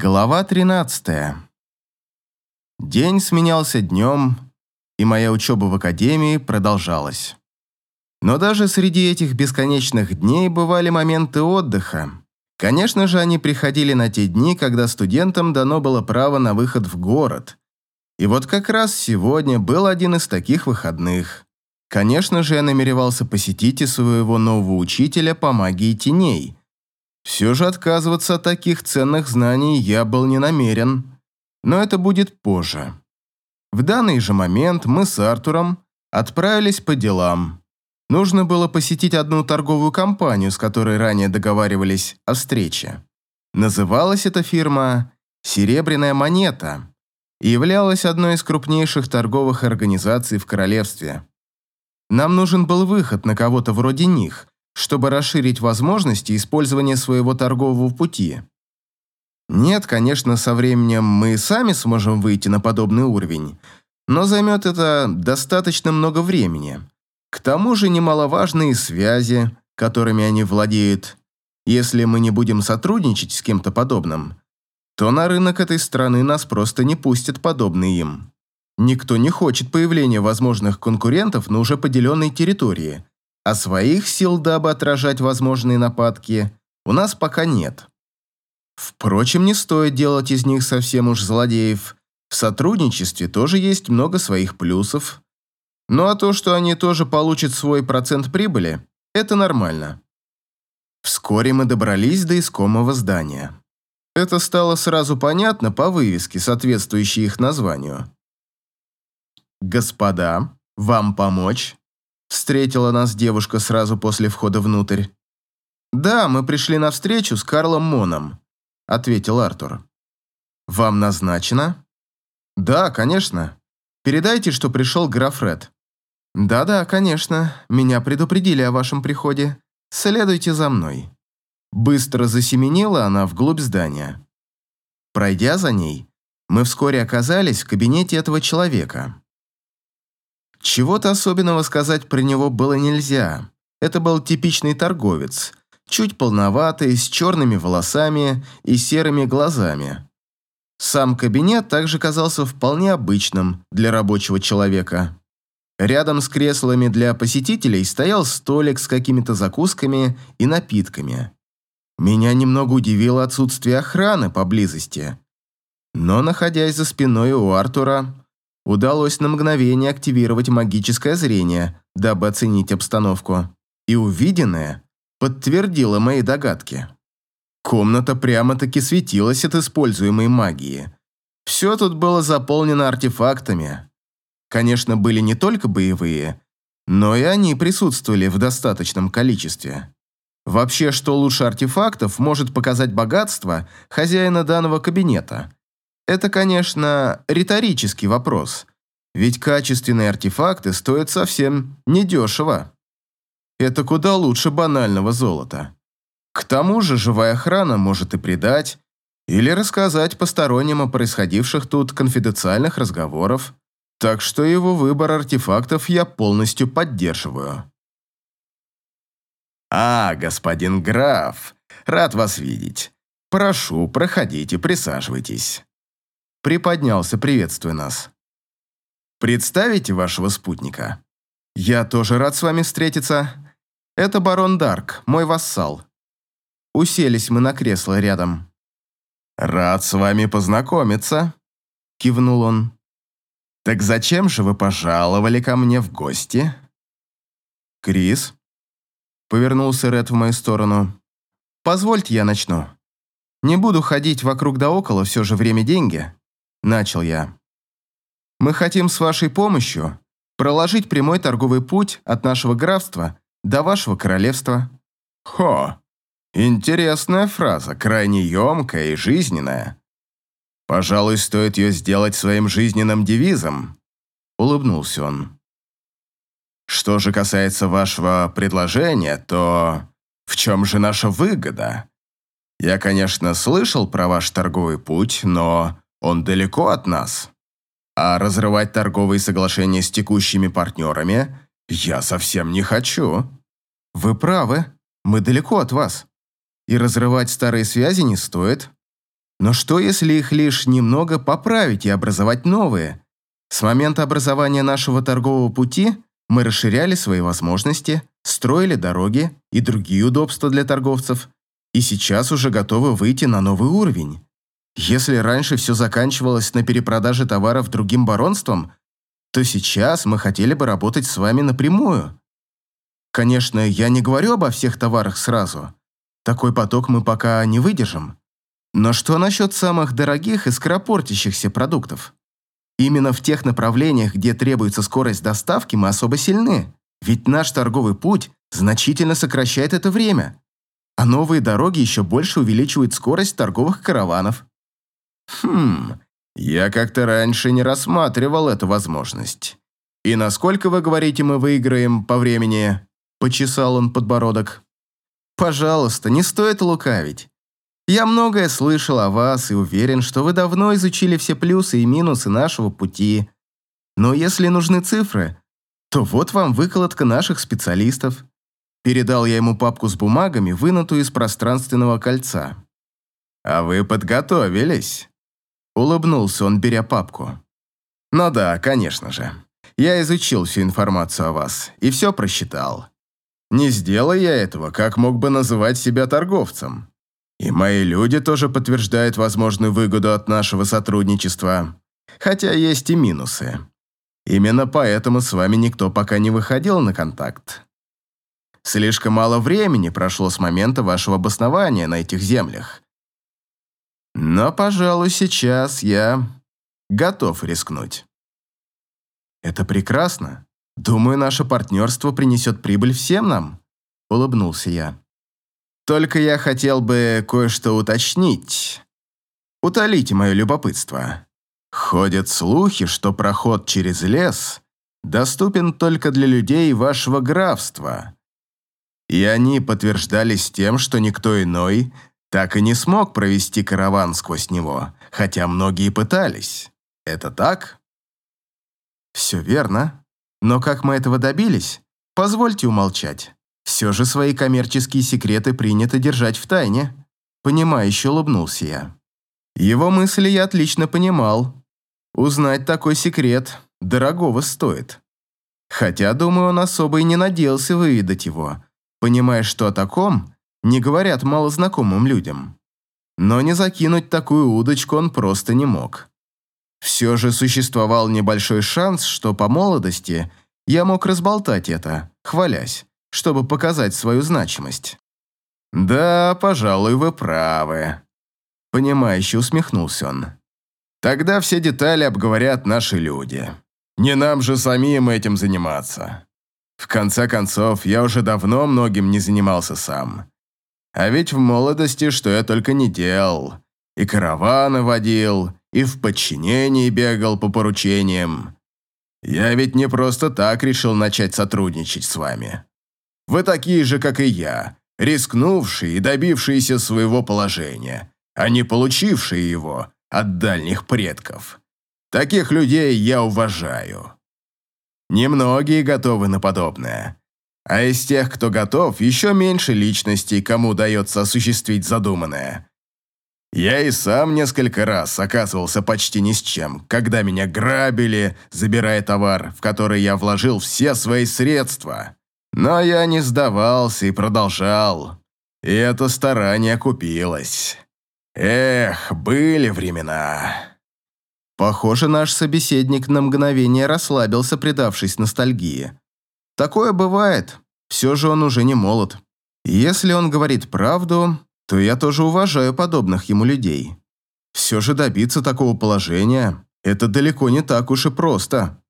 Глава 13. День сменялся днем, и моя учеба в академии продолжалась. Но даже среди этих бесконечных дней бывали моменты отдыха. Конечно же, они приходили на те дни, когда студентам дано было право на выход в город. И вот как раз сегодня был один из таких выходных. Конечно же, я намеревался посетить и своего нового учителя по магии теней – все же отказываться от таких ценных знаний я был не намерен, но это будет позже. В данный же момент мы с Артуром отправились по делам. Нужно было посетить одну торговую компанию, с которой ранее договаривались о встрече. Называлась эта фирма «Серебряная монета» и являлась одной из крупнейших торговых организаций в королевстве. Нам нужен был выход на кого-то вроде них, чтобы расширить возможности использования своего торгового пути. Нет, конечно, со временем мы сами сможем выйти на подобный уровень, но займет это достаточно много времени. К тому же немаловажные связи, которыми они владеют. Если мы не будем сотрудничать с кем-то подобным, то на рынок этой страны нас просто не пустят подобные им. Никто не хочет появления возможных конкурентов на уже поделенной территории, а своих сил, дабы отражать возможные нападки, у нас пока нет. Впрочем, не стоит делать из них совсем уж злодеев. В сотрудничестве тоже есть много своих плюсов. Ну а то, что они тоже получат свой процент прибыли, это нормально. Вскоре мы добрались до искомого здания. Это стало сразу понятно по вывеске, соответствующей их названию. «Господа, вам помочь?» Встретила нас девушка сразу после входа внутрь. «Да, мы пришли на встречу с Карлом Моном», — ответил Артур. «Вам назначено?» «Да, конечно. Передайте, что пришел граф Ред». «Да-да, конечно. Меня предупредили о вашем приходе. Следуйте за мной». Быстро засеменила она вглубь здания. Пройдя за ней, мы вскоре оказались в кабинете этого человека. Чего-то особенного сказать про него было нельзя. Это был типичный торговец, чуть полноватый, с черными волосами и серыми глазами. Сам кабинет также казался вполне обычным для рабочего человека. Рядом с креслами для посетителей стоял столик с какими-то закусками и напитками. Меня немного удивило отсутствие охраны поблизости. Но, находясь за спиной у Артура, удалось на мгновение активировать магическое зрение, дабы оценить обстановку. И увиденное подтвердило мои догадки. Комната прямо-таки светилась от используемой магии. Все тут было заполнено артефактами. Конечно, были не только боевые, но и они присутствовали в достаточном количестве. Вообще, что лучше артефактов может показать богатство хозяина данного кабинета – это, конечно, риторический вопрос, ведь качественные артефакты стоят совсем недешево. Это куда лучше банального золота. К тому же живая охрана может и предать, или рассказать посторонним о происходивших тут конфиденциальных разговоров, так что его выбор артефактов я полностью поддерживаю. «А, господин граф, рад вас видеть. Прошу, проходите, присаживайтесь» приподнялся, приветствуя нас. «Представите вашего спутника?» «Я тоже рад с вами встретиться. Это барон Дарк, мой вассал». Уселись мы на кресло рядом. «Рад с вами познакомиться», — кивнул он. «Так зачем же вы пожаловали ко мне в гости?» «Крис?» — повернулся Ред в мою сторону. «Позвольте я начну. Не буду ходить вокруг да около, все же время деньги. Начал я. Мы хотим с вашей помощью проложить прямой торговый путь от нашего графства до вашего королевства. Хо, интересная фраза, крайне емкая и жизненная. Пожалуй, стоит ее сделать своим жизненным девизом. Улыбнулся он. Что же касается вашего предложения, то в чем же наша выгода? Я, конечно, слышал про ваш торговый путь, но он далеко от нас. А разрывать торговые соглашения с текущими партнерами я совсем не хочу. Вы правы, мы далеко от вас. И разрывать старые связи не стоит. Но что, если их лишь немного поправить и образовать новые? С момента образования нашего торгового пути мы расширяли свои возможности, строили дороги и другие удобства для торговцев, и сейчас уже готовы выйти на новый уровень. Если раньше все заканчивалось на перепродаже товаров другим баронствам, то сейчас мы хотели бы работать с вами напрямую. Конечно, я не говорю обо всех товарах сразу. Такой поток мы пока не выдержим. Но что насчет самых дорогих и скоропортящихся продуктов? Именно в тех направлениях, где требуется скорость доставки, мы особо сильны. Ведь наш торговый путь значительно сокращает это время. А новые дороги еще больше увеличивают скорость торговых караванов. Хм, я как-то раньше не рассматривал эту возможность. И насколько, вы говорите, мы выиграем по времени? Почесал он подбородок. Пожалуйста, не стоит лукавить. Я многое слышал о вас и уверен, что вы давно изучили все плюсы и минусы нашего пути. Но если нужны цифры, то вот вам выкладка наших специалистов. Передал я ему папку с бумагами, вынутую из пространственного кольца. «А вы подготовились?» Улыбнулся он, беря папку. «Ну да, конечно же. Я изучил всю информацию о вас и все просчитал. Не сделай я этого, как мог бы называть себя торговцем. И мои люди тоже подтверждают возможную выгоду от нашего сотрудничества. Хотя есть и минусы. Именно поэтому с вами никто пока не выходил на контакт. Слишком мало времени прошло с момента вашего обоснования на этих землях. Но, пожалуй, сейчас я готов рискнуть. Это прекрасно. Думаю, наше партнерство принесет прибыль всем нам, улыбнулся я. Только я хотел бы кое-что уточнить. Утолите мое любопытство. Ходят слухи, что проход через лес доступен только для людей вашего графства. И они подтверждались тем, что никто иной так и не смог провести караван сквозь него, хотя многие пытались. Это так? Все верно. Но как мы этого добились? Позвольте умолчать. Все же свои коммерческие секреты принято держать в тайне. Понимающе улыбнулся я. Его мысли я отлично понимал. Узнать такой секрет дорогого стоит. Хотя, думаю, он особо и не надеялся выведать его, понимая, что о таком не говорят малознакомым людям. Но не закинуть такую удочку он просто не мог. Все же существовал небольшой шанс, что по молодости я мог разболтать это, хвалясь чтобы показать свою значимость. «Да, пожалуй, вы правы», — понимающе усмехнулся он. «Тогда все детали обговорят наши люди. Не нам же самим этим заниматься. В конце концов, я уже давно многим не занимался сам. А ведь в молодости что я только не делал. И караваны водил, и в подчинении бегал по поручениям. Я ведь не просто так решил начать сотрудничать с вами. Вы такие же, как и я, рискнувшие и добившиеся своего положения, а не получившие его от дальних предков. Таких людей я уважаю. Немногие готовы на подобное. А из тех, кто готов, еще меньше личностей, кому удается осуществить задуманное. Я и сам несколько раз оказывался почти ни с чем, когда меня грабили, забирая товар, в который я вложил все свои средства. Но я не сдавался и продолжал. И это старание окупилось. Эх, были времена. Похоже, наш собеседник на мгновение расслабился, предавшись ностальгии. Такое бывает. Все же он уже не молод. Если он говорит правду, то я тоже уважаю подобных ему людей. Все же добиться такого положения – это далеко не так уж и просто.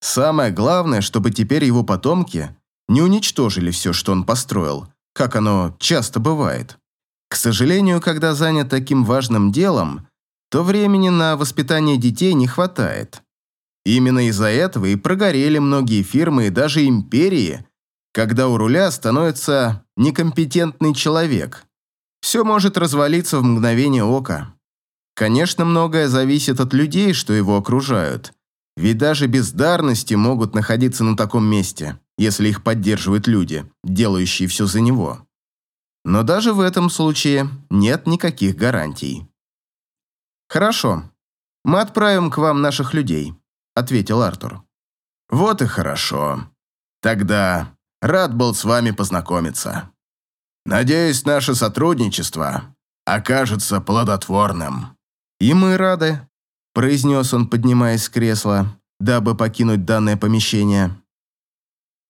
Самое главное, чтобы теперь его потомки не уничтожили все, что он построил, как оно часто бывает. К сожалению, когда занят таким важным делом, то времени на воспитание детей не хватает. Именно из-за этого и прогорели многие фирмы и даже империи, когда у руля становится некомпетентный человек. Все может развалиться в мгновение ока. Конечно, многое зависит от людей, что его окружают, ведь даже бездарности могут находиться на таком месте если их поддерживают люди, делающие все за него. Но даже в этом случае нет никаких гарантий. «Хорошо. Мы отправим к вам наших людей», — ответил Артур. «Вот и хорошо. Тогда рад был с вами познакомиться. Надеюсь, наше сотрудничество окажется плодотворным». «И мы рады», — произнес он, поднимаясь с кресла, дабы покинуть данное помещение.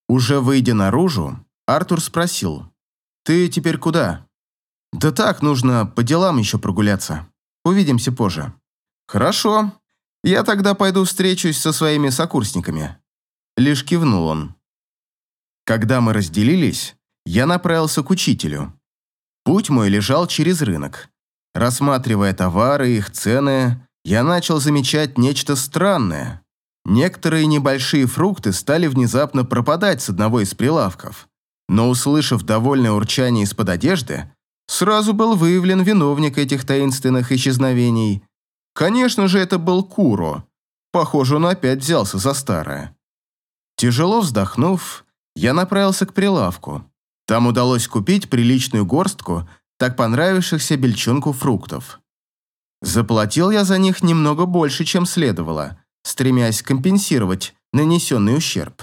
Уже выйдя наружу, Артур спросил, «Ты теперь куда?» «Да так, нужно по делам еще прогуляться. Увидимся позже». «Хорошо. Я тогда пойду встречусь со своими сокурсниками». Лишь кивнул он. Когда мы разделились, я направился к учителю. Путь мой лежал через рынок. Рассматривая товары и их цены, я начал замечать нечто странное. Некоторые небольшие фрукты стали внезапно пропадать с одного из прилавков. Но, услышав довольное урчание из-под одежды, сразу был выявлен виновник этих таинственных исчезновений. Конечно же, это был Куро. Похоже, он опять взялся за старое. Тяжело вздохнув, я направился к прилавку. Там удалось купить приличную горстку так понравившихся бельчонку фруктов. Заплатил я за них немного больше, чем следовало, стремясь компенсировать нанесенный ущерб.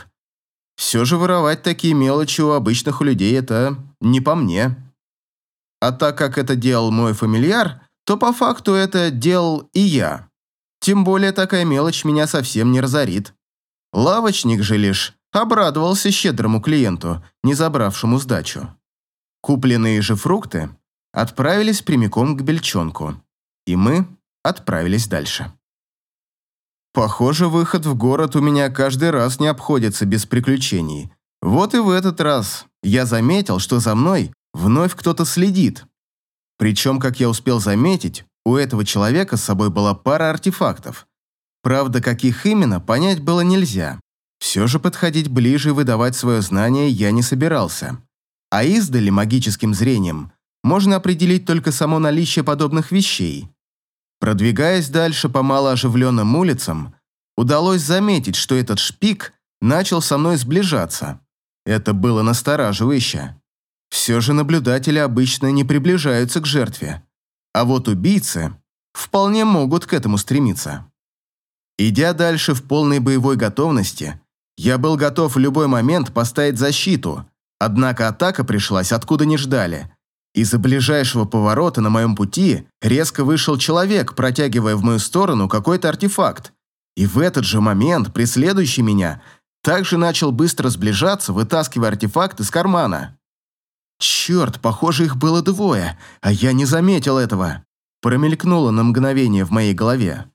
Все же воровать такие мелочи у обычных людей – это не по мне. А так как это делал мой фамильяр, то по факту это делал и я. Тем более такая мелочь меня совсем не разорит. Лавочник же лишь обрадовался щедрому клиенту, не забравшему сдачу. Купленные же фрукты отправились прямиком к бельчонку, и мы отправились дальше. Похоже, выход в город у меня каждый раз не обходится без приключений. Вот и в этот раз я заметил, что за мной вновь кто-то следит. Причем, как я успел заметить, у этого человека с собой была пара артефактов. Правда, каких именно, понять было нельзя. Все же подходить ближе и выдавать свое знание я не собирался. А издали магическим зрением можно определить только само наличие подобных вещей. Продвигаясь дальше по малооживленным улицам, удалось заметить, что этот шпик начал со мной сближаться. Это было настораживающе. Все же наблюдатели обычно не приближаются к жертве, а вот убийцы вполне могут к этому стремиться. Идя дальше в полной боевой готовности, я был готов в любой момент поставить защиту, однако атака пришлась откуда не ждали. Из-за ближайшего поворота на моем пути резко вышел человек, протягивая в мою сторону какой-то артефакт. И в этот же момент преследующий меня также начал быстро сближаться, вытаскивая артефакт из кармана. Черт, похоже, их было двое, а я не заметил этого. Промелькнуло на мгновение в моей голове.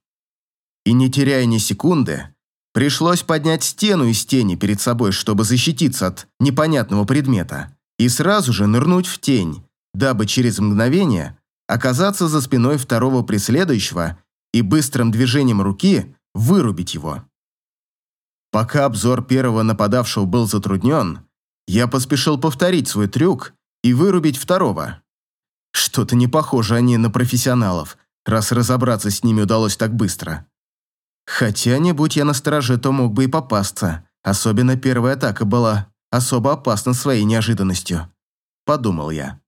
И не теряя ни секунды, пришлось поднять стену из тени перед собой, чтобы защититься от непонятного предмета, и сразу же нырнуть в тень, дабы через мгновение оказаться за спиной второго преследующего и быстрым движением руки вырубить его. Пока обзор первого нападавшего был затруднен, я поспешил повторить свой трюк и вырубить второго. Что-то не похоже они на профессионалов, раз разобраться с ними удалось так быстро. Хотя, не будь я на стороже, то мог бы и попасться. Особенно первая атака была особо опасна своей неожиданностью. Подумал я.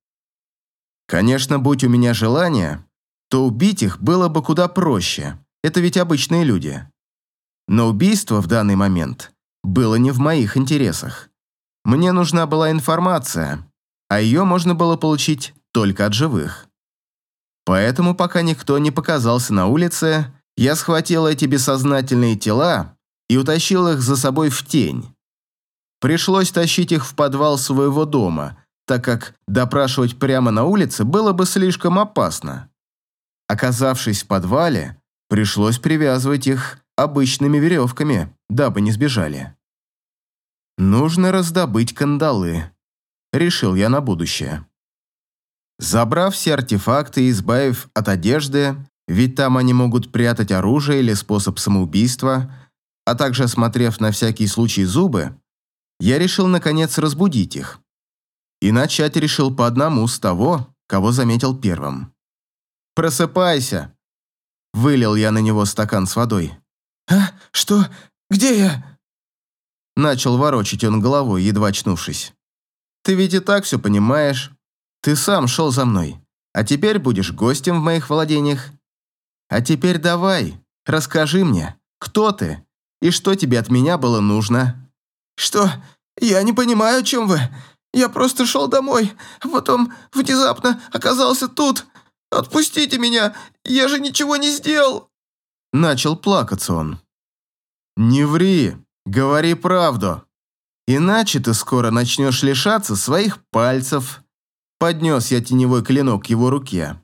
Конечно, будь у меня желание, то убить их было бы куда проще. Это ведь обычные люди. Но убийство в данный момент было не в моих интересах. Мне нужна была информация, а ее можно было получить только от живых. Поэтому, пока никто не показался на улице, я схватил эти бессознательные тела и утащил их за собой в тень. Пришлось тащить их в подвал своего дома, так как допрашивать прямо на улице было бы слишком опасно. Оказавшись в подвале, пришлось привязывать их обычными веревками, дабы не сбежали. Нужно раздобыть кандалы, решил я на будущее. Забрав все артефакты и избавив от одежды, ведь там они могут прятать оружие или способ самоубийства, а также осмотрев на всякий случай зубы, я решил наконец разбудить их. И начать решил по одному с того, кого заметил первым. «Просыпайся!» Вылил я на него стакан с водой. «А? Что? Где я?» Начал ворочать он головой, едва очнувшись. «Ты ведь и так все понимаешь. Ты сам шел за мной, а теперь будешь гостем в моих владениях. А теперь давай, расскажи мне, кто ты и что тебе от меня было нужно?» «Что? Я не понимаю, о чем вы. Я просто шел домой, а потом внезапно оказался тут. Отпустите меня, я же ничего не сделал!» Начал плакаться он. «Не ври, говори правду. Иначе ты скоро начнешь лишаться своих пальцев». Поднес я теневой клинок к его руке.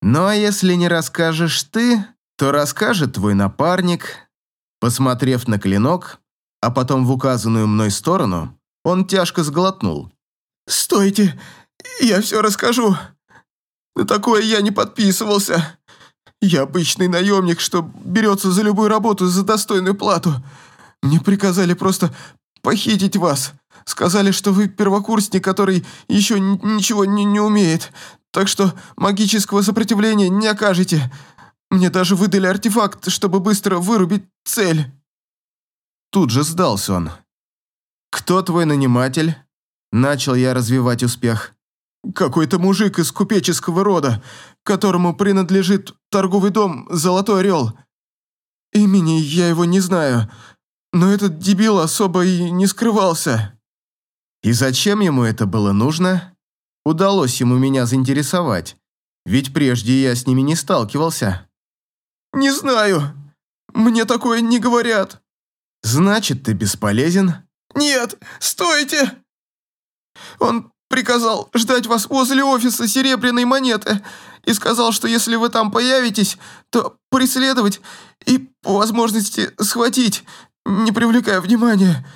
«Ну а если не расскажешь ты, то расскажет твой напарник». Посмотрев на клинок, а потом в указанную мной сторону, он тяжко сглотнул. «Стойте, я все расскажу. На такое я не подписывался. Я обычный наемник, что берется за любую работу за достойную плату. Мне приказали просто похитить вас. Сказали, что вы первокурсник, который еще ничего не, не умеет, так что магического сопротивления не окажете. Мне даже выдали артефакт, чтобы быстро вырубить цель». Тут же сдался он. «Кто твой наниматель?» Начал я развивать успех. «Какой-то мужик из купеческого рода, которому принадлежит торговый дом «Золотой орел». Имени я его не знаю, но этот дебил особо и не скрывался». И зачем ему это было нужно? Удалось ему меня заинтересовать, ведь прежде я с ними не сталкивался. «Не знаю. Мне такое не говорят». «Значит, ты бесполезен?» «Нет, стойте!» «Он приказал ждать вас возле офиса серебряной монеты и сказал, что если вы там появитесь, то преследовать и, по возможности, схватить, не привлекая внимания.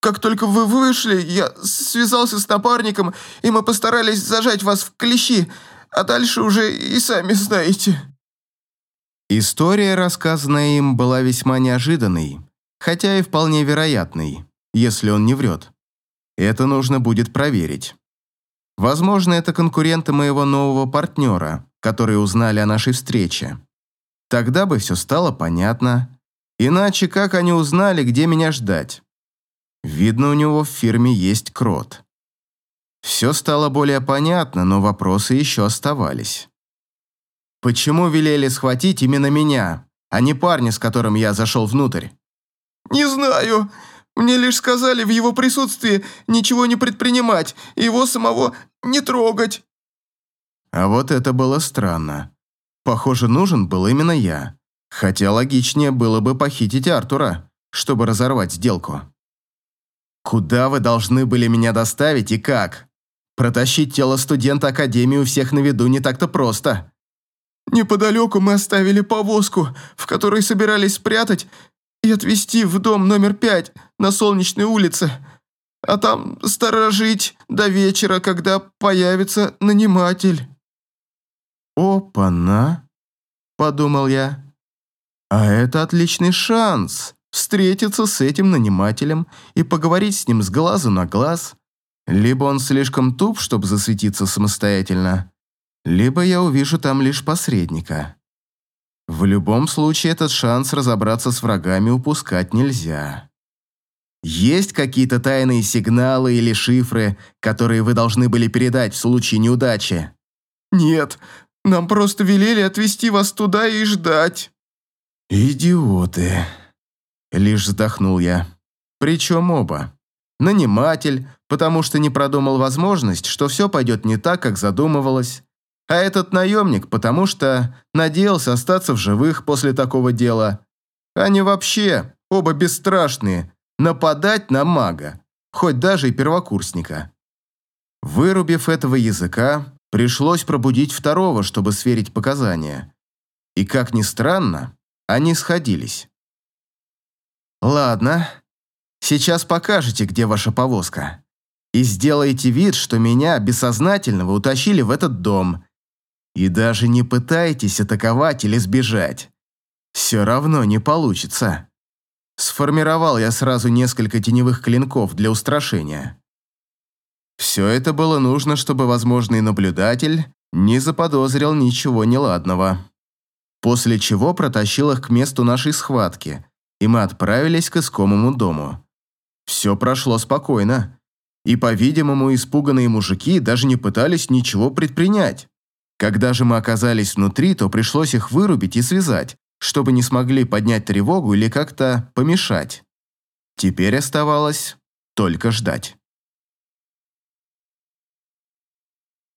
Как только вы вышли, я связался с напарником, и мы постарались зажать вас в клещи, а дальше уже и сами знаете». История, рассказанная им, была весьма неожиданной, хотя и вполне вероятной, если он не врет. Это нужно будет проверить. Возможно, это конкуренты моего нового партнера, которые узнали о нашей встрече. Тогда бы все стало понятно. Иначе как они узнали, где меня ждать? Видно, у него в фирме есть крот. Все стало более понятно, но вопросы еще оставались. Почему велели схватить именно меня, а не парня, с которым я зашел внутрь? «Не знаю. Мне лишь сказали в его присутствии ничего не предпринимать, и его самого не трогать». А вот это было странно. Похоже, нужен был именно я. Хотя логичнее было бы похитить Артура, чтобы разорвать сделку. Куда вы должны были меня доставить и как? Протащить тело студента Академии у всех на виду не так-то просто. Неподалеку мы оставили повозку, в которой собирались спрятать и отвезти в дом номер пять на Солнечной улице, а там сторожить до вечера, когда появится наниматель». «Опа-на!» – подумал я. «А это отличный шанс встретиться с этим нанимателем и поговорить с ним с глазу на глаз. Либо он слишком туп, чтобы засветиться самостоятельно, либо я увижу там лишь посредника». В любом случае, этот шанс разобраться с врагами упускать нельзя. Есть какие-то тайные сигналы или шифры, которые вы должны были передать в случае неудачи? Нет, нам просто велели отвезти вас туда и ждать. Идиоты. Лишь вздохнул я. Причем оба. Наниматель, потому что не продумал возможность, что все пойдет не так, как задумывалось, а этот наемник, потому что надеялся остаться в живых после такого дела. Они вообще оба бесстрашные, нападать на мага, хоть даже и первокурсника. Вырубив этого языка, пришлось пробудить второго, чтобы сверить показания. И, как ни странно, они сходились. «Ладно, сейчас покажете, где ваша повозка. И сделайте вид, что меня, бессознательного, утащили в этот дом, и даже не пытайтесь атаковать или сбежать. Все равно не получится. Сформировал я сразу несколько теневых клинков для устрашения. Все это было нужно, чтобы возможный наблюдатель не заподозрил ничего неладного. После чего протащил их к месту нашей схватки, и мы отправились к искомому дому. Все прошло спокойно, и, по-видимому, испуганные мужики даже не пытались ничего предпринять. Когда же мы оказались внутри, то пришлось их вырубить и связать, чтобы не смогли поднять тревогу или как-то помешать. Теперь оставалось только ждать.